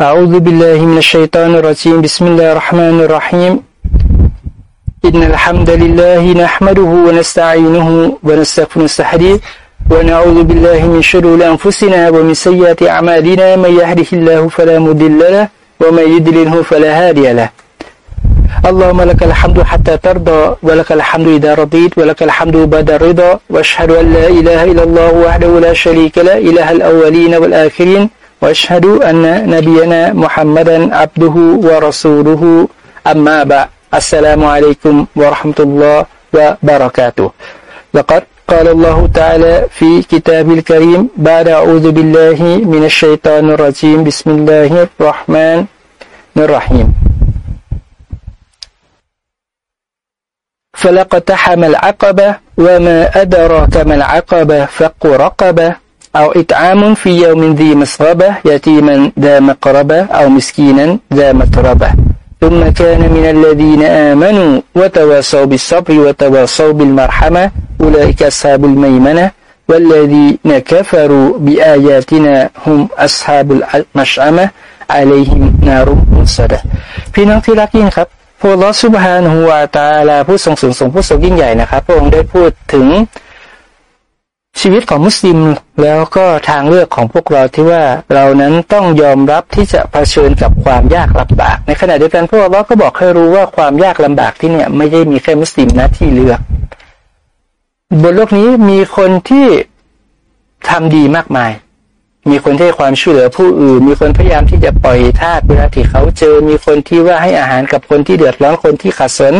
أعوذ بالله من الشيطان الرجيم. بسم الله الرحمن الرحيم. إن الحمد لله نحمده ونستعينه ونستغفر ونستهديه ونعوذ بالله من شرور أنفسنا ومن سيئات أعمالنا. من يهده الله فلا مضل له ومن يضلله فلا هادي له. اللهم لك الحمد حتى ترضى ولك الحمد إذا رضيت ولك الحمد بعد الرضا. وأشهد أن لا إله إلا الله وحده لا شريك له. إله الأولين والآخرين. وأشهد أن نبينا محمدا عبده ورسوله. أما بعد السلام عليكم ورحمة الله وبركاته. لقد قال الله تعالى في كتاب الكريم بعد أعوذ بالله من الشيطان الرجيم. بسم الله الرحمن الرحيم. فلقتحم العقبة وما أدراك ما العقبة فق رقبة أو إطعام في يوم ذي مسغبة يتيما ذا مقربة أو مسكينا ذا متربة ثم كان من الذين آمنوا وتواصوا بالصبر وتواصوا بالمرحمة أولئك أصحاب الميمنة والذين كفروا بآياتنا هم أصحاب المشأمة عليهم نار مصدة พี่น้องที่รักยิ่งครับพระลอสุบฮานะฮูวาตาลาผู้ทรงสูงส่งผู้ทรงยิ่งใหญ่นะครับพระองค์ได้พูดถึง ชีวิตของมุสลิมแล้วก็ทางเลือกของพวกเราที่ว่าเรานั้นต้องยอมรับที่จะะเผชิญกับความยากลำบาก ในขณะเดียวกันพวกเราก็บอกให้รู้ว่าความยากลำบากที่เนี่ยไม่ได้มีแค่มุสลิมนะที่เลือก บนโลกนี้มีคนที่ทำดีมากมาย มีคนที่ให้ความช่วยเหลือผู้อื่น มีคนพยายามที่จะปล่อยทาสเวลาที่เขาเจอ มีคนที่ว่าให้อาหารกับคนที่เดือดร้อนคนที่ขัดสน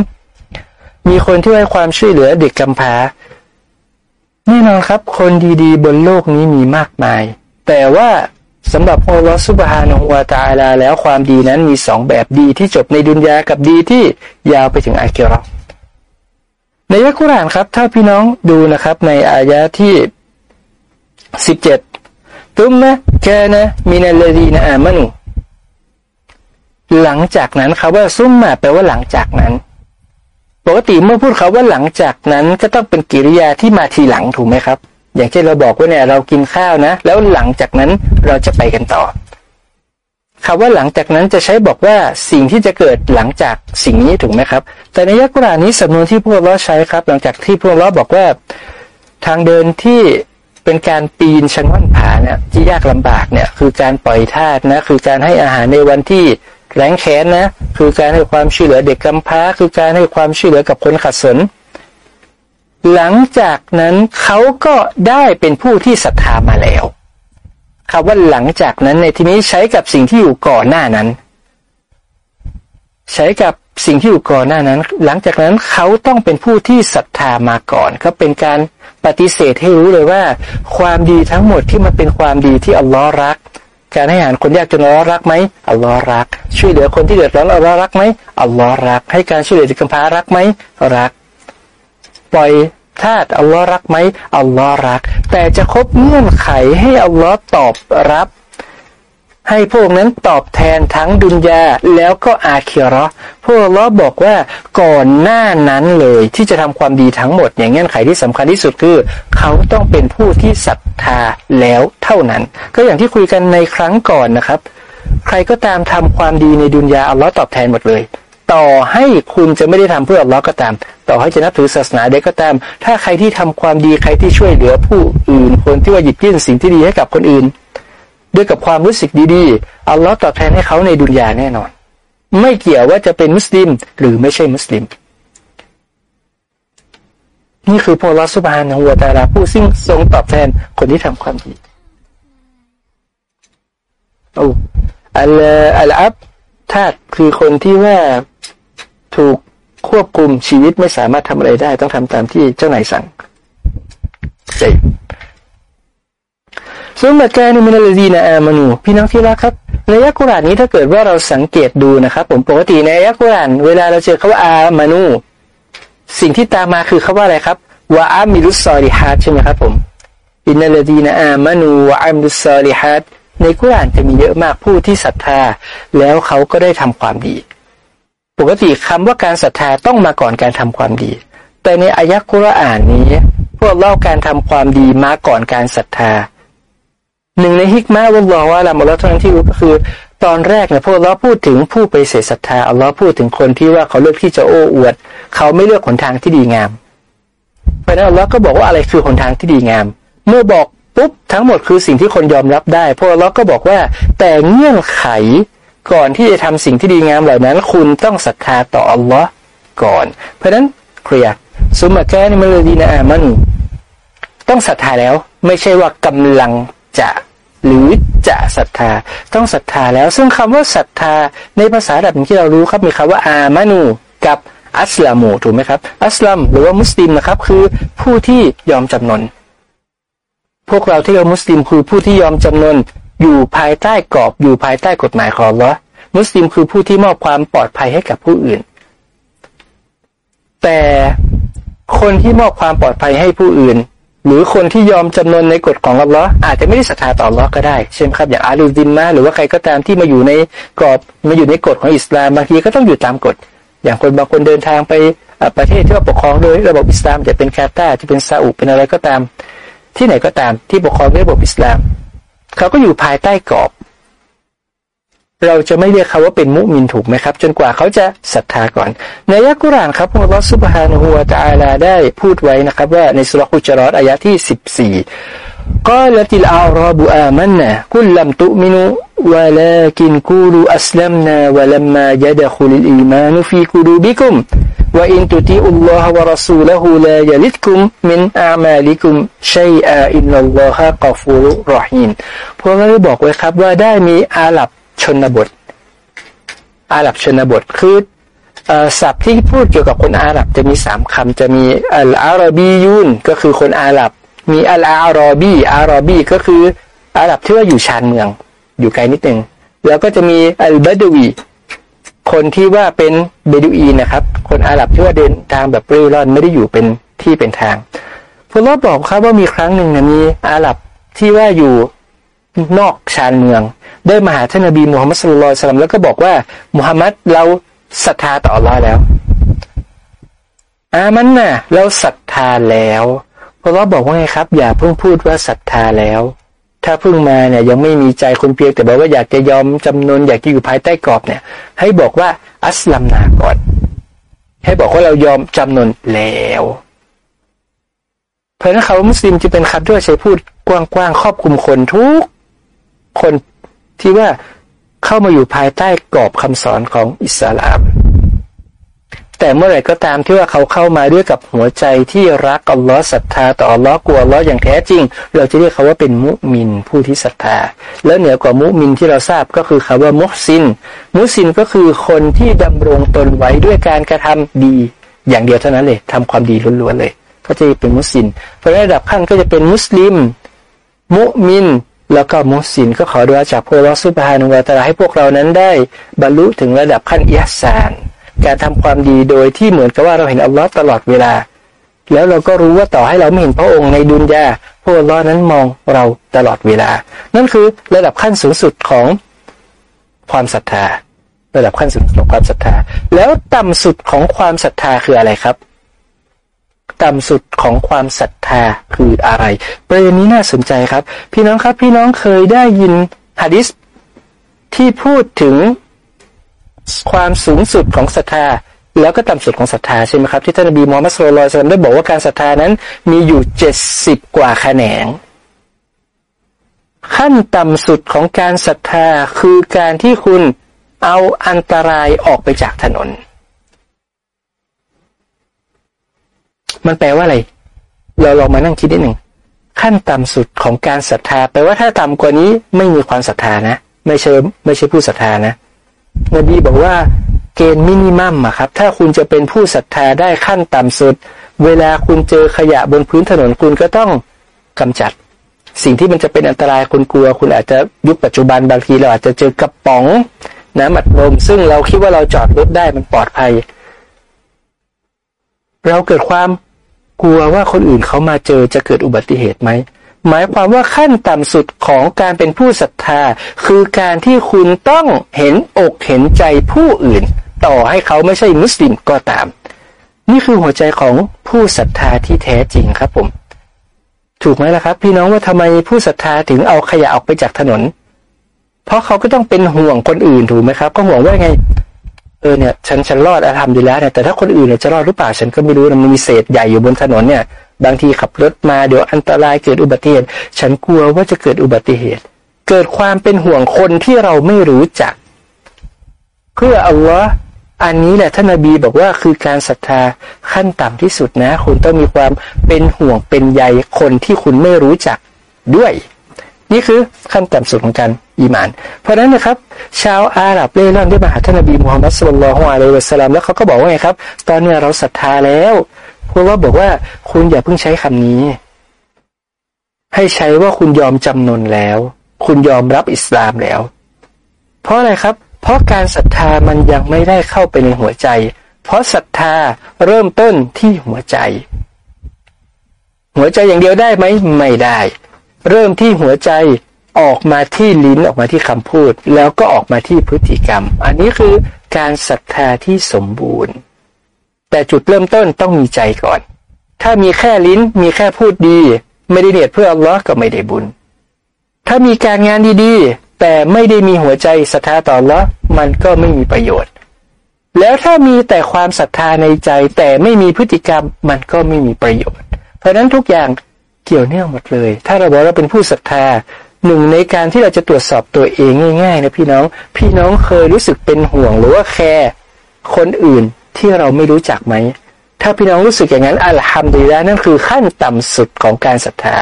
มีคนที่ให้ความช่วยเหลือเด็กกำพร้า แน่นอนครับ คนดีๆ บนโลกนี้มีมากมาย แต่ว่าสำหรับอัลลอฮฺสุบฮานะฮูวาตาลาแล้วความดีนั้นมีสองแบบดีที่จบในดุนยากับดีที่ยาวไปถึงอาคิรอในยักุรานครับ ถ้าพี่น้องดูนะครับ ในอายะที่สิบเจ็ดตุมมะแกนะมินัลลดีนะอามานุหลังจากนั้นคาว่าซุ่มมาแปลว่าหลังจากนั้น ปกติเมื่อพูดคาว่าหลังจากนั้นก็ต้องเป็นกิริยาที่มาทีหลังถูกไหมครับ อย่างเช่นเราบอกว่าเนี่ยเรากินข้าวนะ แล้วหลังจากนั้นเราจะไปกันต่อคาว่าหลังจากนั้นจะใช้บอกว่าสิ่งที่จะเกิดหลังจากสิ่งนี้ถูกไหมครับ แต่ในยักษ์กุรานี้สำนวนที่พวกเราใช้ครับ หลังจากที่พวกเราบอกว่า ทางเดินที่เป็นการปีนชันวันผาเนี่ยที่ยากลำบากเนี่ยคือการปล่อยทาสนะคือการให้อาหารในวันที่ แรงแค้นนะคือการให้ความช่วยเหลือเด็กกำพร้า คือการให้ความช่วยเหลือกับคนขัดสน หลังจากนั้นเขาก็ได้เป็นผู้ที่ศรัทธามาแล้วคำว่าหลังจากนั้นในที่นี้ใช้กับสิ่งที่อยู่ก่อนหน้านั้น ใช้กับสิ่งที่อยู่ก่อนหน้านั้น หลังจากนั้นเขาต้องเป็นผู้ที่ศรัทธามาก่อนก็เป็นการปฏิเสธให้รู้เลยว่า ความดีทั้งหมดที่มันเป็นความดีที่อัลลอฮ์รัก การให้อาหารคนยากจนอัลลอฮ์รักไหมอัลลอฮ์รัก ช่วยเหลือคนที่เดือดร้อนอัลลอฮ์รักไหมอัลลอฮ์รัก ให้การช่วยเหลือเด็กกำพร้ารักไหมรัก ปล่อยทาสอัลลอฮ์รักไหมอัลลอฮ์รัก แต่จะครบเงื่อนไขให้อัลลอฮ์ตอบรับ ให้พวกนั้นตอบแทนทั้งดุนยาแล้วก็อาเคิรอพวกเราบอกว่าก่อนหน้านั้นเลยที่จะทำความดีทั้งหมด อย่างเงื่อนไขที่สำคัญที่สุดคือ เขาต้องเป็นผู้ที่ศรัทธาแล้วเท่านั้น ก็อย่างที่คุยกันในครั้งก่อนนะครับ ใครก็ตามทำความดีในดุนยาอัลลอฮ์ตอบแทนหมดเลย ต่อให้คุณจะไม่ได้ทำเพื่ออัลลอฮ์ก็ตาม ต่อให้จะนับถือศาสนาใดก็ตาม ถ้าใครที่ทำความดีใครที่ช่วยเหลือผู้อื่นคนที่ว่าหยิบยื่นสิ่งที่ดีให้กับคนอื่น ด้วยกับความรู้สึกดีๆอัลลอฮ์ตอบแทนให้เขาในดุนยาแน่นอน ไม่เกี่ยวว่าจะเป็นมุสลิม หรือไม่ใช่มุสลิม นี่คือพระลอสุบฮานะฮูวตาลาผู้ซึ่งทรงตอบแทนคนที่ทำความดีโอ้อัลอัลอับทาตคือคนที่ว่าถูกควบคุมชีวิตไม่สามารถทำอะไรได้ ต้องทำตามที่เจ้านายสั่งใจ ซุมมาแกนิมินาลดีนะอามานูพี่น้องที่รักครับในยักกุรานนี้ถ้าเกิดว่าเราสังเกตดูนะครับ ผมปกติในยักกุรานเวลาเราเจอคาว่าอามานูสิ่งที่ตามมาคือคาว่าอะไรครับว่าอามิรุสซอลิฮัดใช่ไหมครับผมอินนัลดีนะอามานูวะอามิรุสซอลิฮัดในกุรานจะมีเยอะมากผู้ที่ศรัทธา แล้วเขาก็ได้ทำความดี ปกติคำว่าการศรัทธาต้องมาก่อนการทำความดี แต่ในอายะกุรอานนี้ พวกเล่าการทำความดีมาก่อนการศรัทธา หนึ่งในฮิกมาวัลลอฮ์ว่าละมอลอฮ์ท่านั้นที่รู้ก็คือ ตอนแรกเนี่ยพวกเราพูดถึงผู้ไปเสศรัทธาอัลลอฮ์พูดถึงคนที่ว่าเขาเลือกที่จะโอ้อวด เขาไม่เลือกหนทางที่ดีงามเพราะนั้นอัลลอฮ์ก็บอกว่าอะไรคือหนทางที่ดีงาม เมื่อบอกปุ๊บทั้งหมดคือสิ่งที่คนยอมรับได้พวกเราก็บอกว่า แต่เงื่อนไขก่อนที่จะทำสิ่งที่ดีงามเหล่านั้น คุณต้องศรัทธาต่ออัลลอฮ์ก่อน เพราะนั้นเคลียร์สุมาแกนี่มันเลยดีนะมันต้องศรัทธาแล้ว ไม่ใช่ว่ากำลัง จะหรือจะศรัทธาต้องศรัทธาแล้ว ซึ่งคำว่าศรัทธาในภาษาดับที่เรารู้ครับมีคำว่าอามานูกับอัสลามูถูกไหมครับ อัสลัมหรือว่ามุสลิมนะครับ คือผู้ที่ยอมจำนน พวกเราที่เรามุสลิมคือผู้ที่ยอมจำนน อยู่ภายใต้กรอบอยู่ภายใต้กฎหมายของเรามุสลิมคือผู้ที่มอบความปลอดภัยให้กับผู้อื่น แต่คนที่มอบความปลอดภัยให้ผู้อื่น หรือคนที่ยอมจำนนในกฎของอัลลอฮ์อาจจะไม่ได้ศรัทธาต่ออัลลอฮ์ก็ได้เช่นครับอย่างอาลูดินมาหรือว่าใครก็ตามที่มาอยู่ในกรอบมาอยู่ในกฎของอิสลามบางทีก็ต้องอยู่ตามกฎ อย่างคนบางคนเดินทางไปประเทศที่ว่าปกครองโดยระบบอิสลามจะเป็นคาตาจะเป็นซาอุเป็นอะไรก็ตาม ที่ไหนก็ตามที่ปกครองด้วยระบบอิสลามเขาก็อยู่ภายใต้กรอบ เราจะไม่เรียกเขาว่าเป็นมุมินถูกไหมครับ จนกว่าเขาจะศรัทธาก่อน ในยักุรานครับพระลอสุบฮานหัวตาลาได้พูดไว้นะครับ ว่าในสุรคุจรอดอายะที่สิบสี่ก็ละติลอาราบุอามันนะกุลลัมตุมินุวะลากินกูลูอัสลัมนาวะลัมมายะดะคุลิอีมานุฟีกูดูบิคุมวะอินตุติอุลลอฮวะรัสูละฮูลายะลิดคุมมินอามาลิคุมชัยอาอินนัลลอฮะกอฟูรุรอฮีนพวกเราได้บอกไว้ครับว่าได้มีอาลับ ชนบท อาหรับชนบทคือศัพท์ที่พูดเกี่ยวกับคนอาหรับจะมีสามคำจะมีอัลอารบียุนก็คือคนอาหรับ มีอัลอารอบีอารอบีก็คืออาหรับที่ว่าอยู่ชานเมือง อยู่ไกลนิดนึงแล้วก็จะมีอัลบาดวีคนที่ว่าเป็นเบดูอีนะครับ คนอาหรับที่ว่าเดินทางแบบเร่ร่อนไม่ได้อยู่เป็นที่เป็นทางพลอบอกครับว่ามีครั้งหนึ่งนะมีอาหรับที่ว่าอยู่ นอกชานเมือง ได้มาหาท่านนบีมูฮัมมัดสุลลัลสลัมแล้วก็บอกว่ามุฮัมมัดเราศรัทธาต่ออัลลอฮ์แล้วอามันน่ะเราศรัทธาแล้วเพลอบอกว่าไงครับ อย่าเพิ่งพูดว่าศรัทธาแล้ว ถ้าเพิ่งมาเนี่ยยังไม่มีใจคนเพียงแต่บอกว่าอยากจะยอมจำนนอยากจะอยู่ภายใต้กรอบเนี่ย ให้บอกว่าอัสลัมนาก่อน ให้บอกว่าเรายอมจำนนแล้วเพราะนั้นเขามุสลิมจะเป็นคำที่ใช้พูดกว้างๆครอบคลุมคนทุก คนที่ว่าเข้ามาอยู่ภายใต้กรอบคำสอนของอิสลาม แต่เมื่อไหร่ก็ตามที่ว่าเขาเข้ามาด้วยกับหัวใจที่รักอัลลอฮ์ศรัทธาต่ออัลลอฮ์กลัวอัลลอฮ์อย่างแท้จริง เราจะเรียกเขาว่าเป็นมุมินผู้ที่ศรัทธา แล้วเหนือกว่ามุมินที่เราทราบก็คือคาว่ามุซิน มุซินก็คือคนที่ดำรงตนไว้ด้วยการกระทำดี อย่างเดียวเท่านั้นเลยทำความดีล้วนๆเลย ก็จะเป็นมุซินพอระดับขั้นก็จะเป็นมุสลิม มุมิน แล้วก็มุสินก็ขอดูอาจากพระลอสุบฮานุวาตาให้พวกเรานั้นได้ บรรลุถึงระดับขั้นอิสานการทำความดีโดยที่เหมือนกับว่าเราเห็นอัลลอฮ์ตลอดเวลา แล้วเราก็รู้ว่าต่อให้เราไม่เห็นพระองค์ในดุนยาพระอัลลอฮ์นั้นมองเราตลอดเวลา นั่นคือระดับขั้นสูงสุดของความศรัทธา ระดับขั้นสูงสุดของความศรัทธา แล้วต่ำสุดของความศรัทธาคืออะไรครับ ต่ำสุดของความศรัทธาคืออะไร ประเด็นนี้น่าสนใจครับ พี่น้องครับพี่น้องเคยได้ยินฮะดิษที่พูดถึงความสูงสุดของศรัทธา แล้วก็ต่ำสุดของศรัทธาใช่ไหมครับที่ท่านนบีมูฮัมมัดสุลลัลได้บอกว่าการศรัทธานั้นมีอยู่เจ็ดสิบกว่าแขนงขั้นต่ำสุดของการศรัทธาคือการที่คุณเอาอันตรายออกไปจากถนน มันแปลว่าอะไร เราลองมานั่งคิดนิดหนึ่งขั้นต่ำสุดของการศรัทธาแปลว่าถ้าต่ำกว่านี้ไม่มีความศรัทธานะ ไม่ใช่ไม่ใช่ผู้ศรัทธานะ นบีบอกว่าเกณฑ์มินิมัมอะครับ ถ้าคุณจะเป็นผู้ศรัทธาได้ขั้นต่ำสุด เวลาคุณเจอขยะบนพื้นถนนคุณก็ต้องกำจัด สิ่งที่มันจะเป็นอันตรายคุณกลัว คุณอาจจะยุคปัจจุบันบางทีเราอาจจะเจอกระป๋องน้ำอัดลมซึ่งเราคิดว่าเราจอดรถได้มันปลอดภัย เราเกิดความ กลัวว่าคนอื่นเขามาเจอจะเกิดอุบัติเหตุไหมหมายความว่าขั้นต่ำสุดของการเป็นผู้ศรัทธา คือการที่คุณต้องเห็นอกเห็นใจผู้อื่น ต่อให้เขาไม่ใช่มุสลิมก็ตาม นี่คือหัวใจของผู้ศรัทธาที่แท้จริงครับผม ถูกไหมล่ะครับ พี่น้องว่าทำไมผู้ศรัทธาถึงเอาขยะออกไปจากถนน เพราะเขาก็ต้องเป็นห่วงคนอื่นถูกไหมครับ ก็ห่วงว่าไง เออเนี่ยฉันฉันรอดอาธรรมดีแล้วเนี่ยแต่ถ้าคนอื่นเนี่ยจะรอดหรือเปล่าฉันก็ไม่รู้นะมันมีเศษใหญ่อยู่บนถนนเนี่ย บางทีขับรถมาเดี๋ยวอันตรายเกิดอุบัติเหตุ ฉันกลัวว่าจะเกิดอุบัติเหตุ เกิดความเป็นห่วงคนที่เราไม่รู้จัก เพื่ออัลลอฮ์อันนี้แหละท่านนบีบอกว่าคือการศรัทธาขั้นต่ำที่สุดนะ คุณต้องมีความเป็นห่วงเป็นใยคนที่คุณไม่รู้จักด้วย นี่คือขั้นต่ำสุดของการอีมาน เพราะนั้นนะครับ ชาวอาหรับเล่ร่อนได้มาหาท่านนบีมุฮัมมัดสุลลัลฮวาเลวะสลามแล้วเขาก็บอกว่าไงครับ ตอนนี้เราศรัทธาแล้วเพราะว่าบอกว่าคุณอย่าเพิ่งใช้คำนี้ ให้ใช้ว่าคุณยอมจำนนแล้ว คุณยอมรับอิสลามแล้ว เพราะอะไรครับ เพราะการศรัทธามันยังไม่ได้เข้าไปในหัวใจ เพราะศรัทธาเริ่มต้นที่หัวใจ หัวใจอย่างเดียวได้ไหมไม่ได้ เริ่มที่หัวใจออกมาที่ลิ้นออกมาที่คำพูด แล้วก็ออกมาที่พฤติกรรม อันนี้คือการศรัทธาที่สมบูรณ์ แต่จุดเริ่มต้นต้องมีใจก่อน ถ้ามีแค่ลิ้นมีแค่พูดดี ไม่ได้เนียดเพื่ออัลลอฮ์ก็ไม่ได้บุญ ถ้ามีการงานดีๆ แต่ไม่ได้มีหัวใจศรัทธาต่อละมันก็ไม่มีประโยชน์ แล้วถ้ามีแต่ความศรัทธาในใจแต่ไม่มีพฤติกรรมมันก็ไม่มีประโยชน์ เพราะนั้นทุกอย่าง เกี่ยวเนื่องหมดเลย ถ้าเราบอกเราเป็นผู้ศรัทธาหนึ่งในการที่เราจะตรวจสอบตัวเองง่ายๆนะพี่น้อง พี่น้องเคยรู้สึกเป็นห่วงหรือว่าแคร์คนอื่นที่เราไม่รู้จักไหม ถ้าพี่น้องรู้สึกอย่างนั้นอัลฮัมดุลิลละนั่นคือขั้นต่ำสุดของการศรัทธา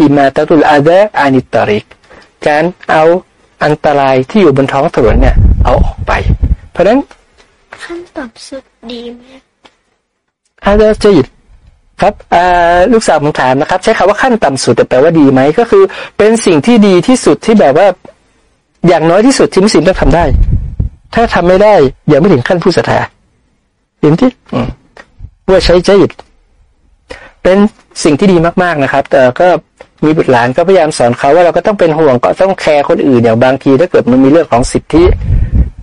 อิมาตตุลอาดะอานิตาริก การเอาอันตรายที่อยู่บนท้องถนนเนี่ย เอาออกไป เพราะฉะนั้นขั้นต่ำสุดดีไหมอาจจะจะหยิบ ครับลูกสาวผมถามนะครับ ใช้คำว่าขั้นต่ำสุดแต่แปลว่าดีไหมก็คือ เป็นสิ่งที่ดีที่สุดที่แบบว่า อย่างน้อยที่สุดที่มุสลิมต้องทำได้ ถ้าทำไม่ได้ย่าไม่ถึงขั้นผู้ศรัทธาเห็นที่ว่าใช้ใจเป็นสิ่งที่ดีมากๆนะครับ แต่ก็มีบุตรหลานก็พยายามสอนเขาว่าเราก็ต้องเป็นห่วงก็ต้องแคร์คนอื่นอย่างบางทีถ้าเกิดมันมีเรื่องของสิทธิ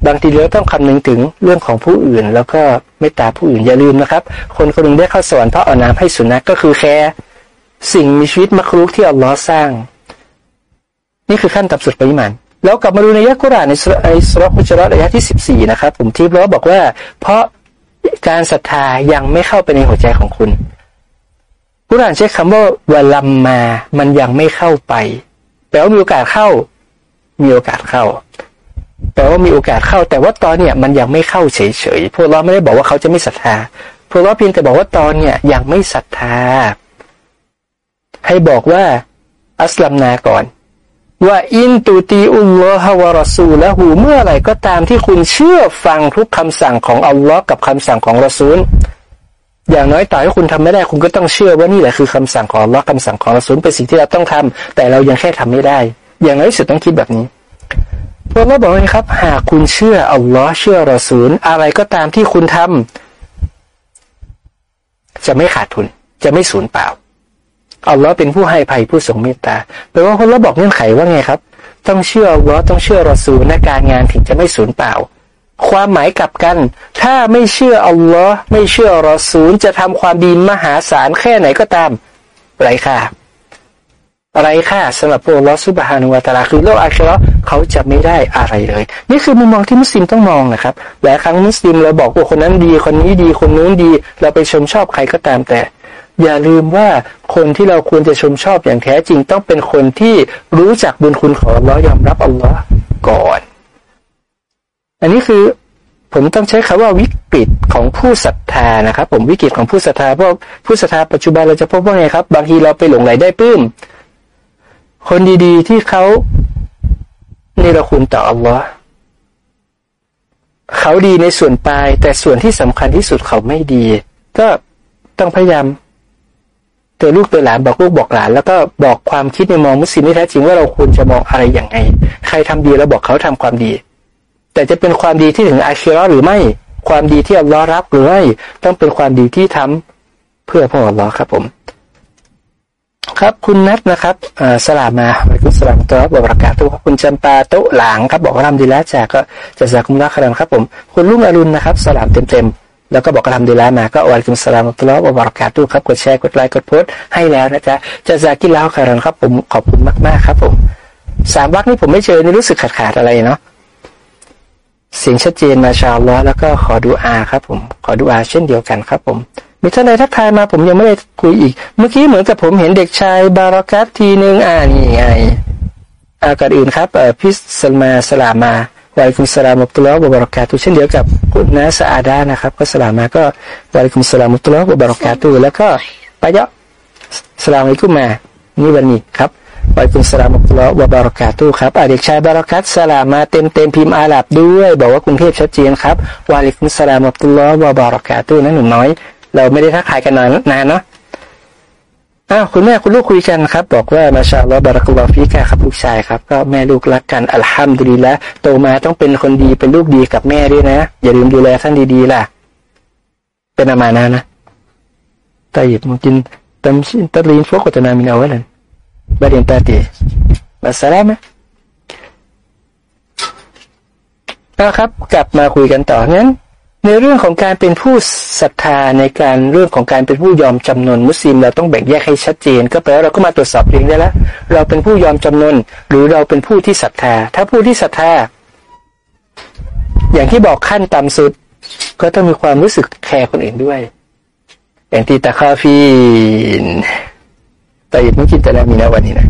บางทีเราต้องคำนึงถึงเรื่องของผู้อื่น แล้วก็ไม่ตาผู้อื่นอย่าลืมนะครับ คนคนหนึ่งได้เข้าสวรรค์เพราะเอาน้ำให้สุนัขกก็คือแคร์สิ่งมีชีวิตมรครุกที่อัลลอฮ์สร้าง นี่คือขั้นต่ำสุดปริมาณแล้วกลับมาดูในยักกุรานในสุรคุจรอระยะที่สิบสี่นะครับ ผมทิพย์แล้วบอกว่า เพราะการศรัทธายังไม่เข้าไปในหัวใจของคุณ กุรานใช้คำว่าวลัมมา มันยังไม่เข้าไปแปลว่ามีโอกาสเข้า มีโอกาสเข้า แปลว่ามีโอกาสเข้า แต่ว่าตอนเนี่ยมันยังไม่เข้าเฉยๆพวกเราไม่ได้บอกว่าเขาจะไม่ศรัทธาพวกเราเพียงแต่บอกว่าตอนเนี่ยยังไม่ศรัทธา ให้บอกว่า อัสลัมนาก่อน ว่าอินตูตีอุลลอฮะวะรอซูละหูเมื่อไหร่ก็ตามที่คุณเชื่อฟังทุกคำสั่งของอัลลอฮ์กับคำสั่งของรอซูลอย่างน้อยต่อให้คุณทำไม่ได้คุณก็ต้องเชื่อว่านี่แหละคือคำสั่งของอัละคำสั่งของรอซูลเป็นสิ่งที่เราต้องทำแต่เรายังแค่ทำไม่ได้ อย่างน้อยสุดต้องคิดแบบนี้ พระเราบอกเลยครับ หากคุณเชื่ออัลลอฮ์เชื่อรอซูลอะไรก็ตามที่คุณทำจะไม่ขาดทุน จะไม่สูญเปล่าอัลลอฮ์เป็นผู้ให้ภัยผู้ทรงเมตตาแปลว่าพระเราบอกเงื่อนไขว่าไงครับ ต้องเชื่ออัลลอฮ์ต้องเชื่อรอซูลในการงานถึงจะไม่สูญเปล่า ความหมายกลับกัน ถ้าไม่เชื่ออัลลอฮ์ไม่เชื่อรอซูลจะทำความดีมหาศาลแค่ไหนก็ตามไรค่า ไรค่าสำหรับพวกลอสุบฮานุวาตาลาคือโลกอาคีรอเขาจะไม่ได้อะไรเลย นี่คือมุมมองที่มุสลิมต้องมองนะครับหลายครั้งมุสลิมเราบอกว่าคนนั้นดีคนนี้ดีคนนู้นดี เราไปชมชอบใครก็ตามแต่ อย่าลืมว่าคนที่เราควรจะชมชอบอย่างแท้จริงต้องเป็นคนที่รู้จักบุญคุณของอัลลอฮ์ยอมรับอัลลอฮ์ก่อน อันนี้คือผมต้องใช้คำว่าวิกฤตของผู้ศรัทธานะครับ ผมวิกฤตของผู้ศรัทธาเพราะผู้ศรัทธาปัจจุบันเราจะพบว่าไงครับ บางทีเราไปหลงไหลได้ปื้ม คนดีๆ ที่เขาในรคุณต่ออัลลอฮ์เขาดีในส่วนปลาย แต่ส่วนที่สำคัญที่สุดเขาไม่ดี ก็ต้องพยายามเตือนลูกเตือนหลานบอกลูกบอกหลาน แล้วก็บอกความคิดในมองมุสลิมที่แท้จริงว่าเราควรจะมองอะไรอย่างไง ใครทำดีเราบอกเขาทำความดี แต่จะเป็นความดีที่ถึงอาชีรอหรือไม่ ความดีที่อัลลอฮ์รับหรือไม่ต้องเป็นความดีที่ทำเพื่อพระอัลลอฮ์ครับผม ครับ คุณนัทนะครับสลามาคุณสลามตัวบอกประกาศตัวคุณจำปาโตหลางครับบอกว่าทำดีแล้วจากก็จะจากคุณรักครันครับผม คุณลุงอรุณนะครับ สลามเต็มๆ แล้วก็บอกกระทำดีแล้วมาก็อวัลกุมสลามตัวบอกประกาศตัวครับ กดแชร์กดไลค์กดโพสต์ให้แล้วนะจ๊ะจะจากกินแล้วครันครับผมขอบคุณมากๆครับผมสามวักนี้ผมไม่เจอนี่รู้สึกขาดขาดอะไรเนาะเสียงชัดเจนมาชาวล้อแล้วก็ขอดูอาครับผม ขอดูอาเช่นเดียวกันครับผม มีท่านใดทักทายมาผมยังไม่ได้คุยอีก เมื่อกี้เหมือนกับผมเห็นเด็กชายบารักัตทีหนึ่งอ่านี่ไงอาก่อนอื่นครับพิสมาสลามาวะลัยกุมสลามุตุลอบบารอกาตุเช่นเดียวกับคุณนาสอาดานะครับ ก็สลามาก็วะลัยกุมสลามุตุลอบบารอกาตุแล้วก็ปะยะสลามอะลัยกุมมา นี่วันนี้ครับวะลัยกุมสลามุตุลอบบารอกาตุครับอะเด็กชายบารักัตสลามาเต็มเต็มพิมพ์อาหรับด้วย บอกว่ากรุงเทพชัดเจนครับวะลัยกุมสลามุตุลอบบารอกาตุนั่นหนุ่มน้อย เราไม่ได้ทักทายกันนานนานเนาะอ้าวคุณแม่คุณลูกคุยกันครับ บอกว่ามาชาลอบารักุลอฟิกาครับลูกชายครับก็แม่ลูกรักกันอัลฮัมดุลิละโตมาต้องเป็นคนดีเป็นลูกดีกับแม่ด้วยนะ อย่าลืมดูแลท่านดีๆล่ะ เป็นอามานะนะตาหยิบมุกินตัชินตัดลีนฟกกตนามินเอาไว้เลยบาเรียนตาตีมาสสลามะนะครับ กลับมาคุยกันต่องั้น ในเรื่องของการเป็นผู้ศรัทธาในการเรื่องของการเป็นผู้ยอมจำนนมุสลิมเราต้องแบ่งแยกให้ชัดเจน ก็แปลว่าเราก็มาตรวจสอบเองได้แล้วเราเป็นผู้ยอมจำนนหรือเราเป็นผู้ที่ศรัทธา ถ้าผู้ที่ศรัทธา อย่างที่บอกขั้นต่ำสุด ก็ต้องมีความรู้สึกแคร์คนอื่นด้วย อย่างที่ตะคาฟีนแต่อีกไม่กินแต่ละมีนะวันนี้นะ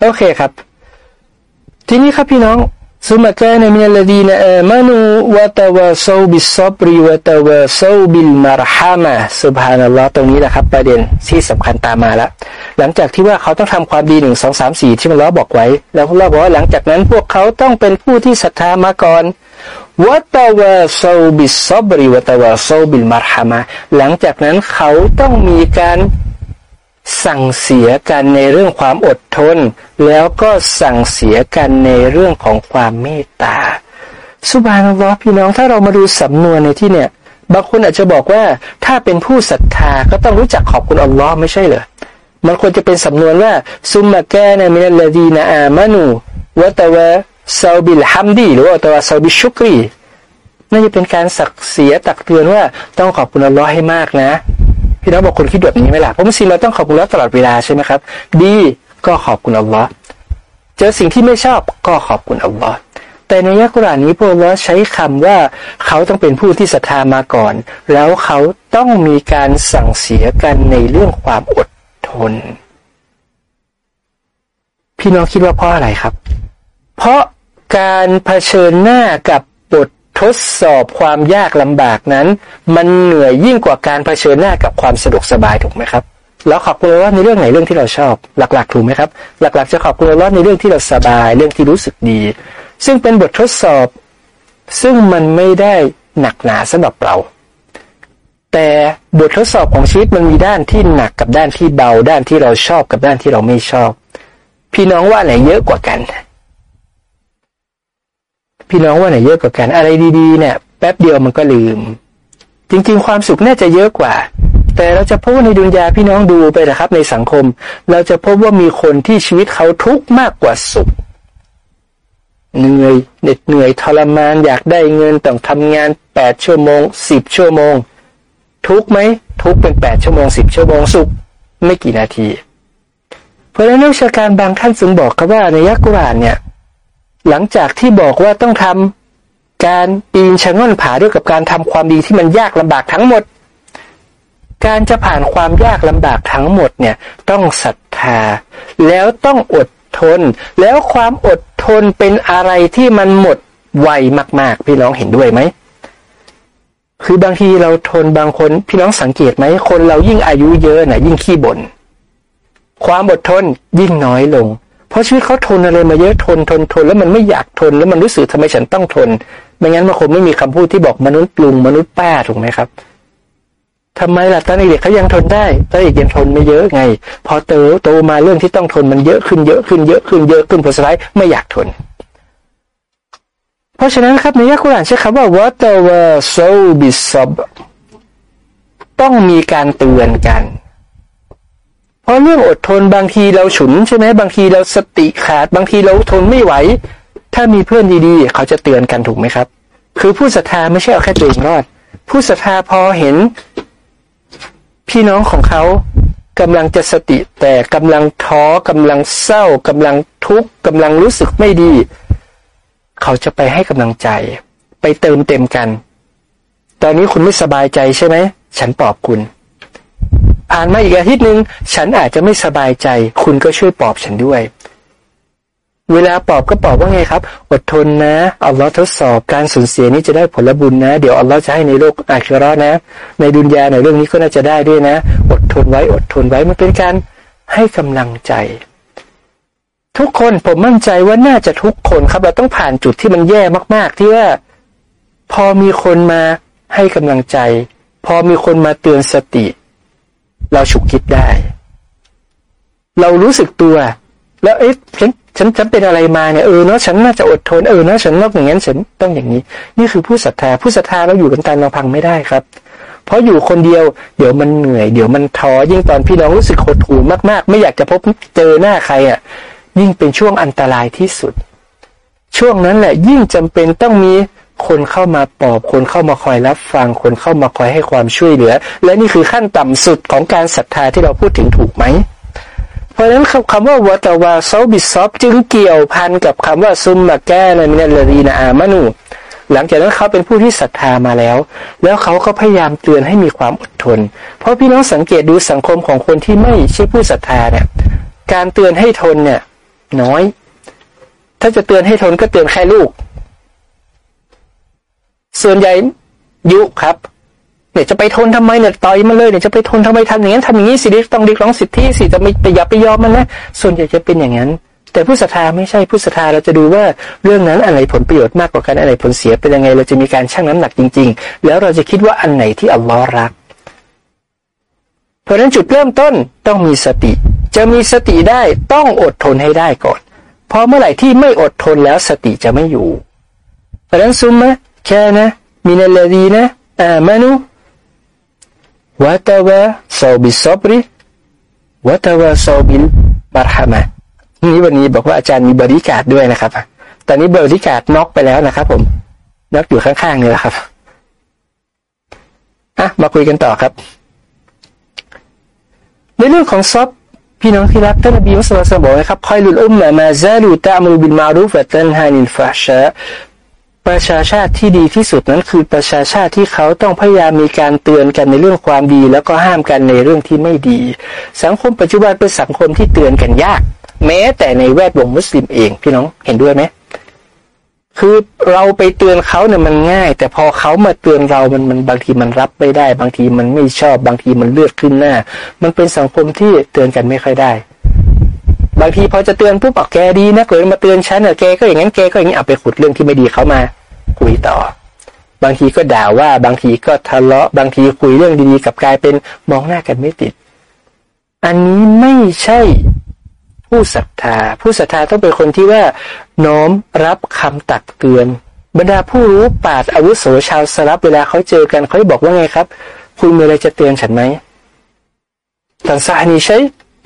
โอเคครับ ทีนี้ครับพี่น้อง ثم كان من الذين آمنوا وتواصوا بالصبر وتواصوا بالمرحمة สุบฮานัลลอฮ์ตรงนี้แหละครับประเด็นที่สำคัญตามมาแล้วหลังจากที่ว่าเขาต้องทำความดีหนึ่งสองสามสี่ที่อัลลอฮ์บอกไว้ แล้วเราบอกว่าหลังจากนั้นพวกเขาต้องเป็นผู้ที่ศรัทธามาก่อนوتواصوا بالصبر وتواصوا بالمرحمة หลังจากนั้นเขาต้องมีการ สั่งเสียกันในเรื่องความอดทน แล้วก็สั่งเสียกันในเรื่องของความเมตตา สุบานอัลลอฮ์พี่น้องถ้าเรามาดูสำนวนในที่เนี่ยบางคนอาจจะบอกว่าถ้าเป็นผู้ศรัทธาก็ต้องรู้จักขอบคุณอัลลอฮ์ไม่ใช่เหรอมันควรจะเป็นสำนวนว่าซุมมะแกนมินัลลดีนาอามานูวะตะวะซาบิลฮัมดีหรือว่าตะวะซาบิชุกรีน่าจะเป็นการสักเสียตักเตือนว่าต้องขอบคุณอัลลอฮ์ให้มากนะ พี่น้องบอกคนคิดแบบนี้ไหมล่ะเพราะมุสลิมเราต้องขอบคุณอัลลอฮ์ตลอดเวลาใช่ไหมครับ ดีก็ขอบคุณอัลลอฮ์เจอสิ่งที่ไม่ชอบก็ขอบคุณอัลลอฮ์แต่ในยักุรานนี้พวกเราใช้คำว่าเขาต้องเป็นผู้ที่ศรัทธามาก่อน แล้วเขาต้องมีการสั่งเสียกันในเรื่องความอดทน พี่น้องคิดว่าเพราะอะไรครับ เพราะการเผชิญหน้ากับ ทดสอบความยากลำบากนั้น มันเหนื่อยยิ่งกว่าการเผชิญหน้ากับความสะดวกสบายถูกไหมครับแล้วขอบคุณว่าในเรื่องไหนเรื่องที่เราชอบ หลักๆ ถูกไหมครับ หลักๆ จะขอบคุณว่าในเรื่องที่เราสบายเรื่องที่รู้สึกดี ซึ่งเป็นบททดสอบ ซึ่งมันไม่ได้หนักหนาสำหรับเรา แต่บททดสอบของชีวิตมันมีด้านที่หนักกับด้านที่เบาด้านที่เราชอบกับด้านที่เราไม่ชอบ พี่น้องว่าไหนเยอะกว่ากัน พี่น้องว่าไหนเยอะกว่ากัน อะไรดีๆเนี่ยแป๊บเดียวมันก็ลืม จริง ๆ ความสุขน่าจะเยอะกว่า แต่เราจะพบว่าในดุนยาพี่น้องดูไปนะครับในสังคม เราจะพบว่ามีคนที่ชีวิตเขาทุกข์มากกว่าสุขเหนื่อยเหน็ดเหนื่อยทรมานอยากได้เงินต้องทำงานแปดชั่วโมงสิบชั่วโมง ทุกไหมทุกเป็นแปดชั่วโมงสิบชั่วโมงสุขไม่กี่นาที เพราะฉะนั้นนักชาการบางท่านจึงบอกครับว่าในยักกุรานเนี่ย หลังจากที่บอกว่าต้องทำการปีนชะง่อนผาด้วยกับการทำความดีที่มันยากลำบากทั้งหมด การจะผ่านความยากลำบากทั้งหมดเนี่ยต้องศรัทธา แล้วต้องอดทน แล้วความอดทนเป็นอะไรที่มันหมดไวมาก ๆ พี่น้องเห็นด้วยไหมคือบางทีเราทนบางคนพี่น้องสังเกตไหมคนเรายิ่งอายุเยอะนะ่ะยิ่งขี้บน่นความอดทนยิ่งน้อยลง เพราะชีวิตเขาทนอะไรมาเยอะทนทนทนแล้วมันไม่อยากทนแล้วมันรู้สึกทำไมฉันต้องทน ไม่งั้นมันคงไม่มีคำพูดที่บอกมนุษย์ลุงมนุษย์ป้าถูกไหมครับทำไมล่ะตอนเด็กเขายังทนได้ตอนเด็กยังทนไม่เยอะไง พอเติบโตมาเรื่องที่ต้องทนมันเยอะขึ้นเยอะขึ้นเยอะขึ้นเยอะขึ้นผลสุดท้ายไม่อยากทน เพราะฉะนั้นครับในยักกุรานใช้คำว่าวะตวะโซบิสบต้องมีการเตือนกัน เพราะเรื่องอดทนบางทีเราฉุนใช่ไหมบางทีเราสติขาดบางทีเราทนไม่ไหว ถ้ามีเพื่อนดีๆ เขาจะเตือนกันถูกไหมครับ คือผู้ศรัทธาไม่ใช่เอาแค่ตัวเองรอด ผู้ศรัทธาพอเห็น พี่น้องของเขากำลังจะสติแต่กำลังท้อกำลังเศร้ากำลังทุกข์กำลังรู้สึกไม่ดี เขาจะไปให้กำลังใจ ไปเติมเต็มกัน ตอนนี้คุณไม่สบายใจใช่ไหม ฉันปลอบคุณ ผ่านมาอีกอาทิตย์หนึ่งฉันอาจจะไม่สบายใจ คุณก็ช่วยปลอบฉันด้วย เวลาปอบก็ปอบว่าไงครับ อดทนนะอัลลอฮ์ทดสอบการสูญเสียนี้จะได้ผลบุญนะ เดี๋ยวอัลลอฮ์จะให้ในโลกอาคิรอนะ ในดุนยาในเรื่องนี้ก็น่าจะได้ด้วยนะ อดทนไว้อดทนไว้มันเป็นการให้กำลังใจ ทุกคนผมมั่นใจว่าน่าจะทุกคนครับ เราต้องผ่านจุดที่มันแย่มาก ๆ ที่ว่าพอมีคนมาให้กำลังใจ พอมีคนมาเตือนสติ เราฉุกคิดได้ เรารู้สึกตัว แล้วเอ๊ะฉันฉันฉันเป็นอะไรมาเนี่ยเออเนาะฉันน่าจะอดทนเออเนาะฉันต้องอย่างนั้นฉันต้องอย่างนี้ นี่คือผู้ศรัทธาผู้ศรัทธาเราอยู่กันตามลำพังไม่ได้ครับ เพราะอยู่คนเดียวเดี๋ยวมันเหนื่อยเดี๋ยวมันท้อยิ่งตอนพี่น้องรู้สึกหดหู่มากๆ ไม่อยากจะพบเจอหน้าใครอะ ยิ่งเป็นช่วงอันตรายที่สุด ช่วงนั้นแหละยิ่งจำเป็นต้องมี คนเข้ามาปอบ คนเข้ามาคอยรับฟัง คนเข้ามาคอยให้ความช่วยเหลือ และนี่คือขั้นต่ำสุดของการศรัทธาที่เราพูดถึงถูกไหม เพราะฉะนั้นคำว่าวตวาซอบิซอบจึงเกี่ยวพันกับคำว่าซุมมาแก้ในมินาลดีนาอามานูหลังจากนั้นเขาเป็นผู้ที่ศรัทธามาแล้ว แล้วเขาก็พยายามเตือนให้มีความอดทน เพราะพี่น้องสังเกตดูสังคมของคนที่ไม่ใช่ผู้ศรัทธาเนี่ย การเตือนให้ทนเนี่ย น้อย ถ้าจะเตือนให้ทนก็เตือนแค่ลูก ส่วนใหญ่ยุครับเนี่ยจะไปทนทำไมเนี่ยต่อยมันเลยเนี่ยจะไปทนทำไมทำอย่างนั้นทำอย่างนี้สิต้องดีร้องสิทธิสิจะไม่ไปอย่าไปยอมมันนะส่วนใหญ่จะเป็นอย่างนั้น แต่ผู้ศรัทธาไม่ใช่ผู้ศรัทธาเราจะดูว่าเรื่องนั้นอะไรผลประโยชน์มากกว่ากันอะไรผลเสียเป็นยังไง เราจะมีการชั่งน้ำหนักจริง ๆ แล้วเราจะคิดว่าอันไหนที่อัลลอฮ์รัก เพราะฉะนั้นจุดเริ่มต้นต้องมีสติ จะมีสติได้ต้องอดทนให้ได้ก่อนพราะเมื่อไหร่ที่ไม่อดทนแล้วสติจะไม่อยู่เพราะฉะนั้นซุมมะ แค่นะมินัลลดีนะอามานุวะตาวะซาบิซับริวะตาวะซาบิลบารฮามะนี่วันนี้บอกว่าอาจารย์มีบริการด้วยนะครับ ตอนนี้บริการน็อกไปแล้วนะครับ ผมน็อกอยู่ข้างๆนี่แหละครับอะมาคุยกันต่อครับ ในเรื่องของซอบพี่น้องที่รักท่านนบีมุสลิมบอกนะครับคอยลุลอุมมามาซาลูตะมูบิลมารูฟะตันฮานิลฟาชะ ประชาชาติที่ดีที่สุดนั้นคือประชาชาติที่เขาต้องพยายามมีการเตือนกันในเรื่องความดี แล้วก็ห้ามกันในเรื่องที่ไม่ดี สังคมปัจจุบันเป็นสังคมที่เตือนกันยาก แม้แต่ในแวดวงมุสลิมเองพี่น้องเห็นด้วยไหมคือเราไปเตือนเขาเนี่ยมันง่าย แต่พอเขามาเตือนเรามันมันบางทีมันรับไม่ได้ บางทีมันไม่ชอบ บางทีมันเลือดขึ้นหน้า มันเป็นสังคมที่เตือนกันไม่ค่อยได้ บางทีพอจะเตือนปุ๊บบอกแกดีนะเกิดมาเตือนฉันเนอแกก็อย่างนั้นแกก็อย่างนี้เอาไปขุดเรื่องที่ไม่ดีเขามา คุยต่อ บางทีก็ด่าว่าบางทีก็ทะเลาะบางทีคุยเรื่องดีๆกับกลายเป็นมองหน้ากันไม่ติด อันนี้ไม่ใช่ผู้ศรัทธา ผู้ศรัทธาต้องเป็นคนที่ว่า น้อมรับคำตักเตือน บรรดาผู้รู้ปาดอาวุโสชาวสลับเวลาเขาเจอกันเขาบอกว่าไงครับ คุณมีอะไรจะเตือนฉันไหมตันซาฮนีใช่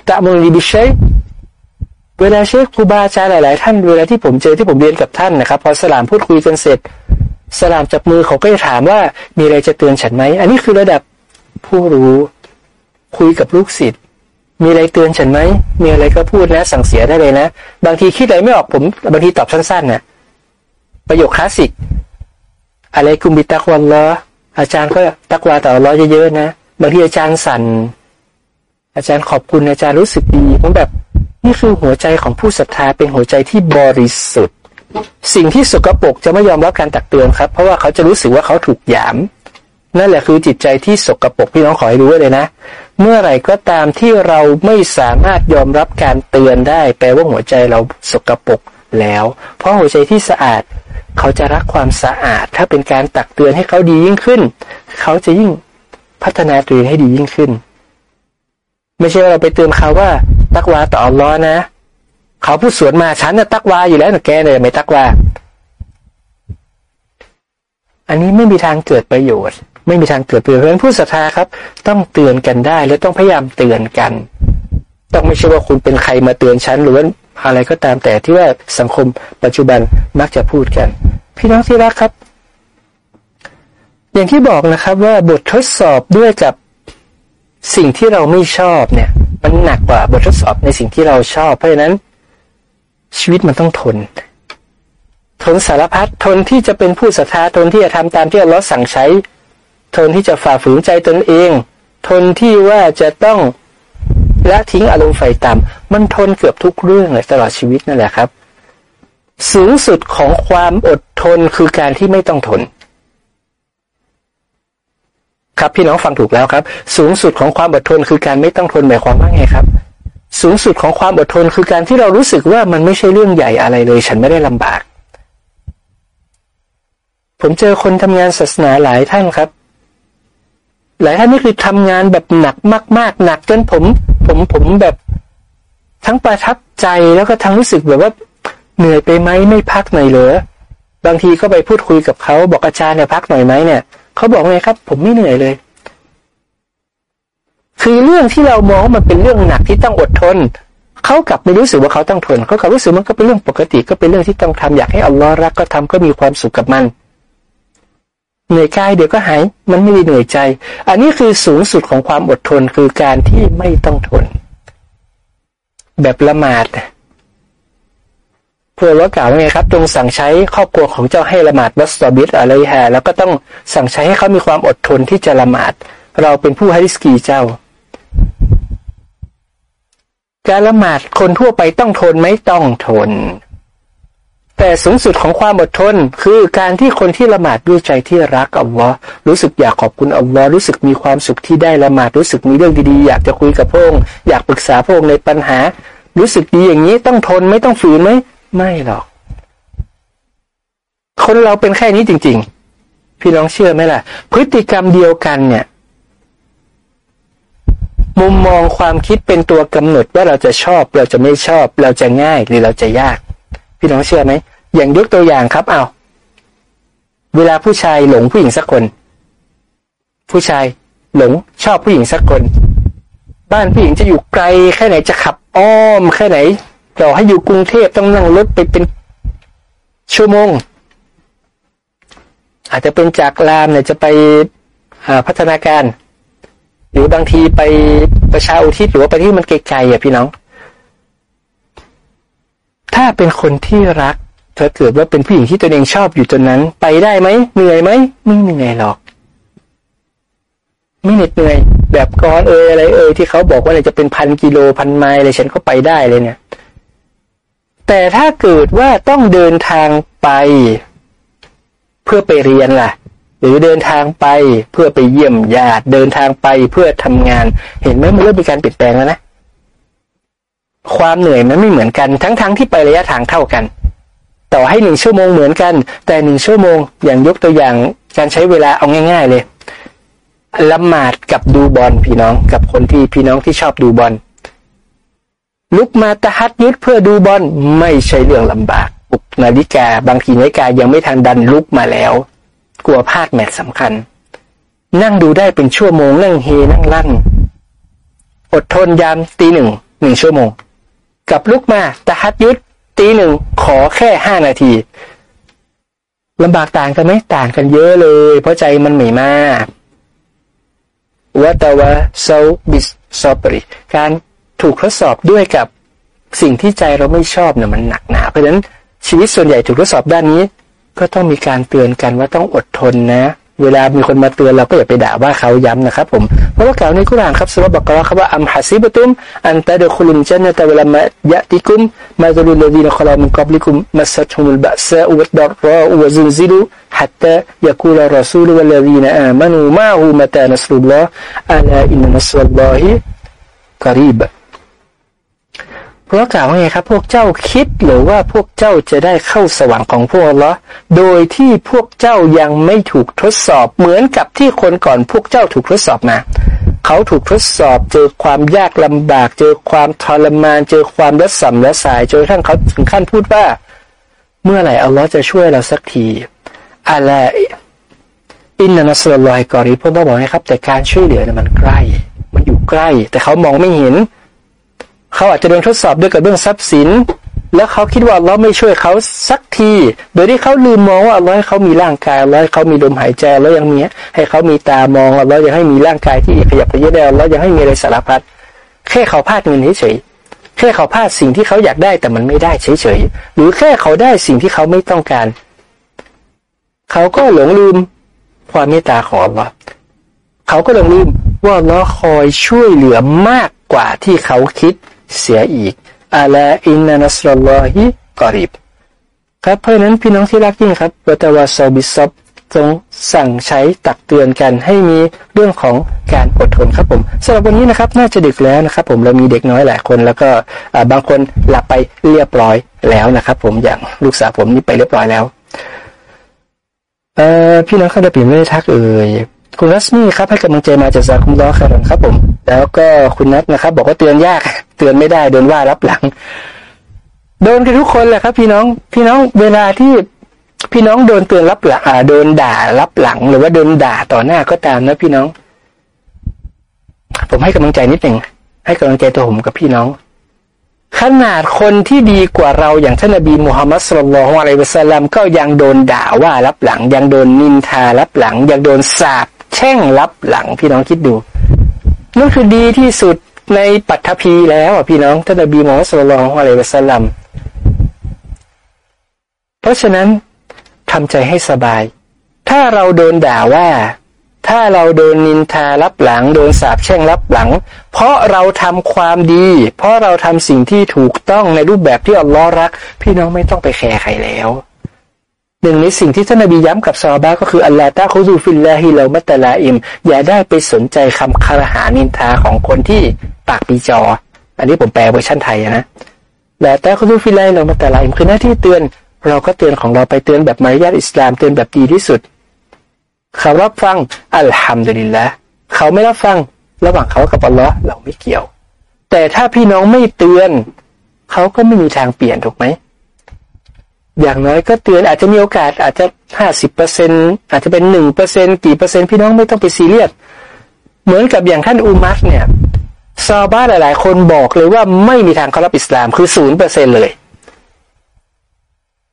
ตะมุลีบิใช่ เวลาเชคครูบาอาจารย์หลาย ๆ ท่านเวลาที่ผมเจอที่ผมเรียนกับท่านนะครับ พอสลามพูดคุยกันเสร็จ สลามจับมือเขาก็จะถามว่ามีอะไรจะเตือนฉันไหมอันนี้คือระดับผู้รู้คุยกับลูกศิษย์มีอะไรเตือนฉันไหมมีอะไรก็พูดนะ สั่งเสียได้เลยนะ บางทีคิดอะไรไม่ออกผมบางทีตอบสั้น ๆ นะ่ะประโยคคลาสสิกอะไรกุมบิตักวันละอาจารย์ก็ตักวาต่อร้อเยอะ ๆ นะบางทีอาจารย์สั่น อาจารย์ขอบคุณอาจารย์รู้สึกดีผมแบบ นี่คือหัวใจของผู้ศรัทธาเป็นหัวใจที่บริสุทธิ์ สิ่งที่สกปรกจะไม่ยอมรับการตักเตือนครับ เพราะว่าเขาจะรู้สึกว่าเขาถูกหยาม นั่นแหละคือจิตใจที่สกปรกพี่น้องขอให้รู้ไว้เลยนะ เมื่อไหร่ก็ตามที่เราไม่สามารถยอมรับการเตือนได้ แปลว่าหัวใจเราสกปรกแล้ว เพราะหัวใจที่สะอาด เขาจะรักความสะอาด ถ้าเป็นการตักเตือนให้เขาดียิ่งขึ้น เขาจะยิ่งพัฒนาตัวเองให้ดียิ่งขึ้น ไม่ใช่ว่าเราไปเตือนเขาว่า ตักวาต่ออัลลอฮ์นะ เขาพูดสวนมาฉันน่ะตักวาอยู่แล้วแต่แกเนี่ยไม่ตักวาอันนี้ไม่มีทางเกิดประโยชน์ ไม่มีทางเกิดประโยชน์เพราะฉะนั้นผู้ศรัทธาครับ ต้องเตือนกันได้ และต้องพยายามเตือนกัน ต้องไม่ใช่ว่าคุณเป็นใครมาเตือนฉันหรือว่าอะไรก็ตามแต่ที่ว่าสังคมปัจจุบันมักจะพูดกัน พี่น้องที่รักครับ อย่างที่บอกนะครับว่าบททดสอบด้วยกับสิ่งที่เราไม่ชอบเนี่ย มันหนักกว่าบททดสอบในสิ่งที่เราชอบ เพราะฉะนั้น ชีวิตมันต้องทน ทนสารพัดทนที่จะเป็นผู้ศรัทธาทนที่จะทำตามที่อัลลอฮ์สั่งใช้ ทนที่จะฝ่าฝืนใจตนเอง ทนที่ว่าจะต้องละทิ้งอารมณ์ไฟต่ำมันทนเกือบทุกเรื่องเลยตลอดชีวิตนั่นแหละครับ สูงสุดของความอดทนคือการที่ไม่ต้องทน ครับพี่น้องฟังถูกแล้วครับ สูงสุดของความอดทนคือการไม่ต้องทนหมายความว่าไงครับ สูงสุดของความอดทนคือการที่เรารู้สึกว่ามันไม่ใช่เรื่องใหญ่อะไรเลย ฉันไม่ได้ลำบาก ผมเจอคนทำงานศาสนาหลายท่านครับ หลายท่านนี่คือทำงานแบบหนักมาก ๆ หนักจนผม ผมผมแบบทั้งประทับใจแล้วก็ทั้งรู้สึกแบบว่าเหนื่อยไปไหมไม่พักหน่อยเหรอบางทีก็ไปพูดคุยกับเขาบอกอาจารย์เนี่ยพักหน่อยไหมเนี่ย เขาบอกไงครับ ผมไม่เหนื่อยเลย คือเรื่องที่เรามองมันเป็นเรื่องหนักที่ต้องอดทนเขากลับไม่รู้สึกว่าเขาต้องทนเขากลับรู้สึกมันก็เป็นเรื่องปกติก็เป็นเรื่องที่ต้องทำอยากให้อัลลอฮ์รักก็ทำก็มีความสุขกับมันเหนื่อยกายเดี๋ยวก็หาย มันไม่ได้เหนื่อยใจ อันนี้คือสูงสุดของความอดทนคือการที่ไม่ต้องทน แบบละหมาด เพื่อว่ากล่าวไงครับจงสั่งใช้ครอบครัวของเจ้าให้ละหมาดวัสตอบิดอะไรแห่แล้วก็ต้องสั่งใช้ให้เขามีความอดทนที่จะละหมาด เราเป็นผู้ให้ริสกีเจ้า การละหมาดคนทั่วไปต้องทนไหมต้องทน แต่สูงสุดของความอดทน คือการที่คนที่ละหมาดด้วยใจที่รักอัลลอฮ์รู้สึกอยากขอบคุณอัลลอฮ์รู้สึกมีความสุขที่ได้ละหมาดรู้สึกมีเรื่องดีๆ อยากจะคุยกับพระองค์อยากปรึกษาพระองค์ในปัญหา รู้สึกดีอย่างนี้ต้องทนไม่ต้องฝืนไหม ไม่หรอก คนเราเป็นแค่นี้จริง ๆ พี่น้องเชื่อไหมล่ะ พฤติกรรมเดียวกันเนี่ย มุมมองความคิดเป็นตัวกำหนดว่าเราจะชอบ เราจะไม่ชอบ เราจะง่ายหรือเราจะยาก พี่น้องเชื่อไหมอย่างยกตัวอย่างครับเอาเวลาผู้ชายหลงผู้หญิงสักคน ผู้ชายหลงชอบผู้หญิงสักคน บ้านผู้หญิงจะอยู่ไกลแค่ไหนจะขับอ้อมแค่ไหน ต่อให้อยู่กรุงเทพต้องนั่งรถไปเป็นชั่วโมง อาจจะเป็นจากรามเนี่ยจะไปพัฒนาการ หรือบางทีไปประชาอุทิศหรือว่าไปที่มันไกลๆอะพี่น้อง ถ้าเป็นคนที่รักเธอเกิดว่าเป็นผู้หญิงที่ตัวเองชอบอยู่จนนั้น ไปได้ไหมเหนื่อยไหมไม่เหนื่อยหรอก ไม่เหน็ดเหนื่อย แบบก้อนเอยอะไรเอยที่เขาบอกว่าจะเป็นพันกิโลพันไมล์เลยฉันก็ไปได้เลยเนี่ย แต่ถ้าเกิดว่าต้องเดินทางไป เพื่อไปเรียนล่ะ หรือเดินทางไปเพื่อไปเยี่ยมญาติเดินทางไปเพื่อทำงาน เห็นไหมมันเริ่มมีการเปลี่ยนแปลงแล้วนะความเหนื่อยมันไม่เหมือนกันทั้งๆทที่ไประยะทางเท่ากัน ต่อให้หนึ่งชั่วโมงเหมือนกัน แต่หนึ่งชั่วโมงอย่างยกตัวอย่างการใช้เวลาเอาง่าย ๆ เลยละหมาดกับดูบอลพี่น้องกับคนที่พี่น้องที่ชอบดูบอล ลุกมาตะฮัดยุดเพื่อดูบอลไม่ใช่เรื่องลำบากปุกนาฬิกา บางทีนาฬิกายังไม่ทันดันลุกมาแล้ว กลัวพลาดแมตช์สำคัญ นั่งดูได้เป็นชั่วโมงนั่งเฮนั่งลั่น อดทนยามตีหนึ่งหนึ่งชั่วโมง กับลุกมาตะฮัดยุดตีหนึ่งขอแค่ห้านาทีลำบากต่างกันไหมต่างกันเยอะเลย เพราะใจมันไม่มากวัตวะโซบิสซอปริการ ถูกทดสอบด้วยกับสิ่งที่ใจเราไม่ชอบเนี่ยมันหนักหนาเพราะฉะนั้นชีวิตส่วนใหญ่ถูกทดสอบด้านนี้ ก็ต้องมีการเตือนกันว่าต้องอดทนนะเวลามีคนมาเตือนเราก็อย่าไปด่าว่าเขาย้ำนะครับผมเพราะว่ากล่าวในกุรานครับสุรบอกว่าครับว่าอัมฮัซิบตุมอันตะดคุลุนจันนตะเวลามะยะติกุมมาดุลุลลีนขลามินกับลิกุมมัสตุมุลบะซาอุวดรราอุวซินซิลุ حتى يقول الرسول والذين آمنوا معه متى نصر الله ألا إن نصر الله قريب พราะกล่าวว่าไงครับ พวกเจ้าคิดหรือว่าพวกเจ้าจะได้เข้าสวรรค์ของพวกเราโดยที่พวกเจ้ายังไม่ถูกทดสอบเหมือนกับที่คนก่อนพวกเจ้าถูกทดสอบมาเขาถูกทดสอบเจอความยากลำบาก เจอความทรมาน เจอความรัสัมละสายจนกระทั่งเขาถึงขั้นพูดว่า เมื่อไหร่อัลลอฮ์จะช่วยเราสักทีอะไรอินนัสลลอยกอริพวกเราบอกให้ครับ แต่การช่วยเหลือเนี่ยมันใกล้ มันอยู่ใกล้ แต่เขามองไม่เห็น เขาอาจจะโดนทดสอบด้วยกับเรื่องทรัพย์สิน แล้วเขาคิดว่าเราไม่ช่วยเขาสักที โดยที่เขาลืมมองว่าเราให้เขามีร่างกายเราให้เขามีลมหายใจแล้วยังมีให้เขามีตามองเรายังให้มีร่างกายที่ขยับขยื่นได้เรายังให้มีอะไรสารพัดแค่เขาพลาดเงินเฉยแค่เขาพลาดสิ่งที่เขาอยากได้แต่มันไม่ได้เฉยๆหรือแค่เขาได้สิ่งที่เขาไม่ต้องการ เขาก็หลงลืมความเมตตาของอัลลอฮ์เขาก็หลงลืมว่าอัลลอฮ์คอยช่วยเหลือมากกว่าที่เขาคิด เสียอีกอาลาอินนานัสรลลอฮิกอริบครับเพราะนั้นพี่น้องที่รักยิ่งครับวัตวาซอบิซอบจงสั่งใช้ตักเตือนกันให้มีเรื่องของการอดทนครับผมสำหรับวันนี้นะครับน่าจะดึกแล้วนะครับ ผมเรามีเด็กน้อยหลายคน แล้วก็บางคนหลับไปเรียบร้อยแล้วนะครับ ผมอย่างลูกสาวผมนี่ไปเรียบร้อยแล้วเออพี่น้องข้าราชการไม่ได้ทักเอ่ย คุณรัสมีครับให้กำลังใจมาจากซาคุมล้อครับครับผม แล้วก็คุณนัทนะครับ บอกว่าเตือนยาก เตือนไม่ได้โดนว่ารับหลัง โดนกันทุกคนแหละครับ พี่น้องพี่น้องเวลาที่พี่น้องโดนเตือนรับหลังโดนด่ารับหลัง หรือว่าโดนด่าต่อหน้าก็ตามนะพี่น้อง ผมให้กำลังใจนิดหนึ่งให้กำลังใจตัวผมกับพี่น้อง ขนาดคนที่ดีกว่าเราอย่างท่านนบีมุฮัมมัดสุลลัลของอะลัยวะสัลลัมก็ยังโดนด่าว่ารับหลัง ยังโดนนินทารับหลัง ยังโดนสาบ แช่งรับหลังพี่น้องคิดดูนั่นคือดีที่สุดในปัตภีแล้วอะพี่น้องท่านนบีมุฮัมมัดสุลลองอะลัยวะสลัมเพราะฉะนั้นทำใจให้สบาย ถ้าเราโดนด่าว่า ถ้าเราโดนนินทารับหลัง โดนสาปแช่งรับหลัง เพราะเราทำความดี เพราะเราทำสิ่งที่ถูกต้องในรูปแบบที่อัลลอฮ์รัก พี่น้องไม่ต้องไปแคร์ใครแล้ว หนึ่งในสิ่งที่ท่านนบีย้ำกับซอบาก็คืออัลลอฮ์ตาคุซูฟิลลาฮิเรามัตตลาอิม อย่าได้ไปสนใจคำครหานินทาของคนที่ปากปีจอ อันนี้ผมแปลเวอร์ชันไทยนะلا تأخذه في الله لومة لائم คือหน้าที่เตือน เราก็เตือนของเราไปเตือนแบบมารยาทอิสลามเตือนแบบดีที่สุด เขารับฟังอัลฮัมดุลิลละฮ์เขาไม่รับฟังระหว่างเขากับอัลลอฮ์เราไม่เกี่ยว แต่ถ้าพี่น้องไม่เตือน เขาก็ไม่มีทางเปลี่ยนถูกไหม อย่างน้อยก็เตือนอาจจะมีโอกาสอาจจะห้าสิบเปอร์เซ็นอาจจะเป็นหนึ่งเปอร์เซ็นกี่เปอร์เซ็นพี่น้องไม่ต้องไปซีเรียสเหมือนกับอย่างท่านอุมัตเนี่ยซาบ้าหลายๆ คนบอกเลยว่าไม่มีทางเขารับอิสลามคือศูนย์เปอร์เซ็นเลย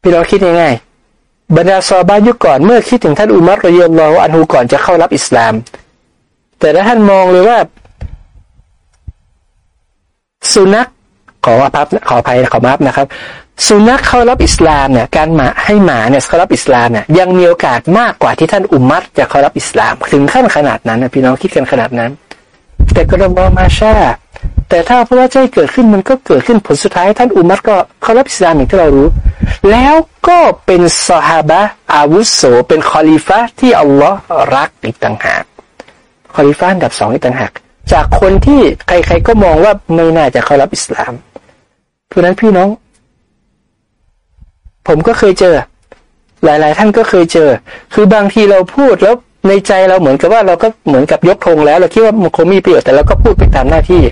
พี่น้องคิดง่ายๆบรรดาซอบายุคก่อนเมื่อคิดถึงท่านอุมัรรยลลออันฮูก่อนจะเข้ารับอิสลาม แต่ถ้าท่านมองเลยว่า สุนัขขออภัยขออภัยขอมาบนะครับ สุนัขเข้ารับอิสลามเนี่ยการหมาให้หมาเนี่ยเข้ารับอิสลามเนี่ยยังมีโอกาสมากกว่าที่ท่านอุมัรจะเข้ารับอิสลามถึงขั้นขนาดนั้นนะพี่น้องคิดกันขนาดนั้น แต่กระมมาชาแต่ถ้าพระว่าใจเกิดขึ้นมันก็เกิดขึ้นผลสุดท้าย ท่านอุมัรก็เข้ารับอิสลามอย่างที่เรารู้ แล้วก็เป็นสหาบะอาวุโสเป็นคอลิฟะที่อัลลอฮ์รักอีกต่างหากคอลิฟะอันดับสองอีกต่างหากจากคนที่ใครๆก็มองว่าไม่น่าจะเข้ารับอิสลามเพราะนั้นพี่น้อง ผมก็เคยเจอ หลาย ๆ ท่านก็เคยเจอ คือบางทีเราพูดแล้วในใจเราเหมือนกับว่าเราก็เหมือนกับยกธงแล้ว เราคิดว่ามันคงมีประโยชน์แต่เราก็พูดไปตามหน้าที่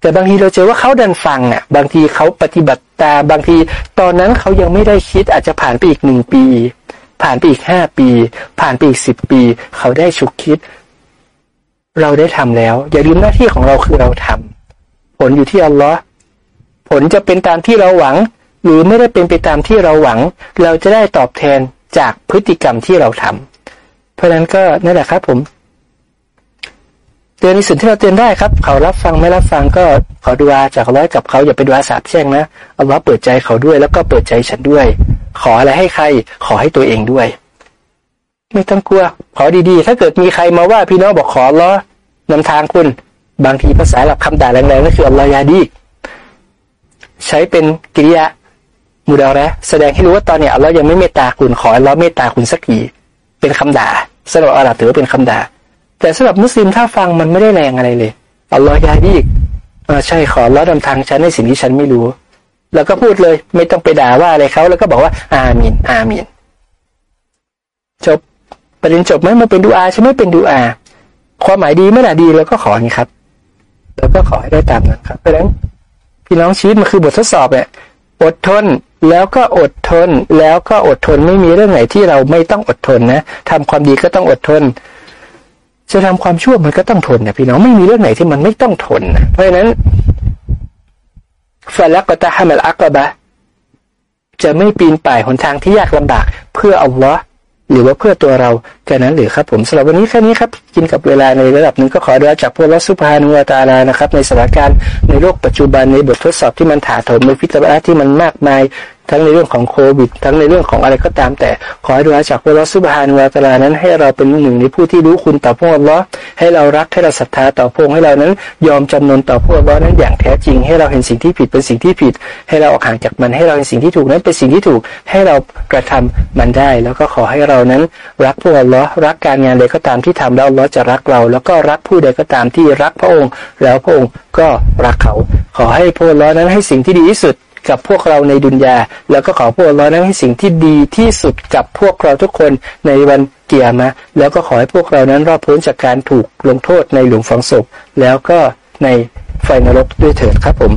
แต่บางทีเราเจอว่าเขาดันฟังอะ บางทีเขาปฏิบัติตาบางที ตอนนั้นเขายังไม่ได้คิดอาจจะผ่านไปอีกหนึ่งปี ผ่านไปอีกห้าปี ผ่านไปอีกสิบปี เขาได้ฉุกคิด เราได้ทำแล้ว อย่าลืมหน้าที่ของเราคือเราทำผลอยู่ที่อัลลอฮ์ผลจะเป็นตามที่เราหวัง หรือไม่ได้เป็นไปตามที่เราหวัง เราจะได้ตอบแทนจากพฤติกรรมที่เราทำเพราะนั้นก็นั่นแหละครับผมเตือนในสิ่งที่เราเตือนได้ครับ เขารับฟังไม่รับฟังก็ขอดูอาจากร้อยกับเขาอย่าไปดูอาสาบแช่งนะเอาว่าเปิดใจเขาด้วยแล้วก็เปิดใจฉันด้วย ขออะไรให้ใคร ขอให้ตัวเองด้วย ไม่ต้องกลัว ขอดีๆ ถ้าเกิดมีใครมาว่าพี่น้องบอกขอล้อนำทางคุณ บางทีภาษาหลับคำด่าแรงๆนั่นคืออัลลอฮยาดี ใช้เป็นกิริยา มูดาระแสดงให้รู้ว่าตอนเนี้อัลลอฮ์ยังไม่เมตตาคุณขออัลลอฮ์เมตตาคุณสักทีเป็นคำด่าสำหรับอาหรับถือเป็นคำด่า แต่สำหรับมุสลิมถ้าฟังมันไม่ได้แรงอะไรเลยอัลลอฮ์ยาดีกใช่ขอล้อดำทางฉันในสิ่งที่ฉันไม่รู้ แล้วก็พูดเลย ไม่ต้องไปด่าว่าอะไรเขาแล้วก็บอกว่าอามินอามินจบประเด็นจบไหมมันเป็นดูอาใช่ไหมเป็นดูอา ความหมายดีไม่ล่ะดีแล้วก็ขออย่างนี้ครับ แล้วก็ขอให้ได้ตามนั้นครับเพราะฉะนั้นพี่น้องชีวิตมันคือบททดสอบเนี่ย อดทนแล้วก็อดทน แล้วก็อดทนไม่มีเรื่องไหนที่เราไม่ต้องอดทนนะทำความดีก็ต้องอดทน จะทำความชั่วมันก็ต้องทนนะพี่น้องไม่มีเรื่องไหนที่มันไม่ต้องทนนะเพราะฉะนั้นฟาลักตะฮามัลอักบะจะไม่ปีนป่ายหนทางที่ยากลำบาก เพื่ออัลลอฮ์ หรือว่าเพื่อตัวเราแค่นั้นหรือครับผมสำหรับวันนี้แค่นี้ครับกินกับเวลาในระดับหนึ่งก็ขอดูอจากพวกลอสุภานุวตาลานะครับในสถานการณ์ในโลกปัจจุบันในบททดสอบที่มันถาโถมในฟิตรที่มันมากมาย ทั้งในเรื่องของโควิด ทั้งในเรื่องของอะไรก็ตามแต่ ขอให้ดูอาจากพระลอสุบฮานุวาตาลานั้น ให้เราเป็นหนึ่งในผู้ที่รู้คุณต่อพระองค์ลอให้เรารักให้เราศรัทธาต่อพระองค์ให้เรานั้นยอมจำนนต่อพระองค์ลอนั้นอย่างแท้จริง ให้เราเห็นสิ่งที่ผิดเป็นสิ่งที่ผิด ให้เราออกห่างจากมันให้เราเห็นสิ่งที่ถูกนั้นเป็นสิ่งที่ถูก ให้เรากระทำมันได้ แล้วก็ขอให้เรานั้นรักพระองค์ลอรักการงานใดก็ตามที่ทำแล้วลอจะรักเรา แล้วก็รักผู้ใดก็ตามที่รักพระองค์ แล้วพระองค์ก็รักเขา ขอให้พระองค์ลอนั้นให้สิ่งที่ดีที่สุด กับพวกเราในดุนยา แล้วก็ขอพวกเรานั้นให้สิ่งที่ดีที่สุดกับพวกเราทุกคนในวันเกียรมาแล้วก็ขอให้พวกเรานั้นรอดพ้นจากการถูกลงโทษในหลุมฝังศพ แล้วก็ในไฟนรกด้วยเถิดครับผม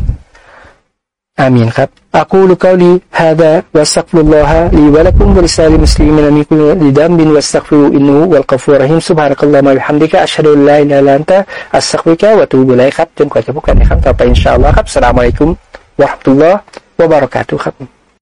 อามีนครับ أقول قولي هذا واستغفر الله لي ولكم ولسائر المسلمين من كل ذنب واستغفروا إنه هو الغفور الرحيم سبحانك اللهم وبحمدك أشهد أن لا إله إلا أنت أستغفرك وأتوب إليك ครับจนกว่าจะพบกันในครั้งต่อไปอินชาอัลลอฮ์ครับสลามอะลัยกุม วะฮ์ตุ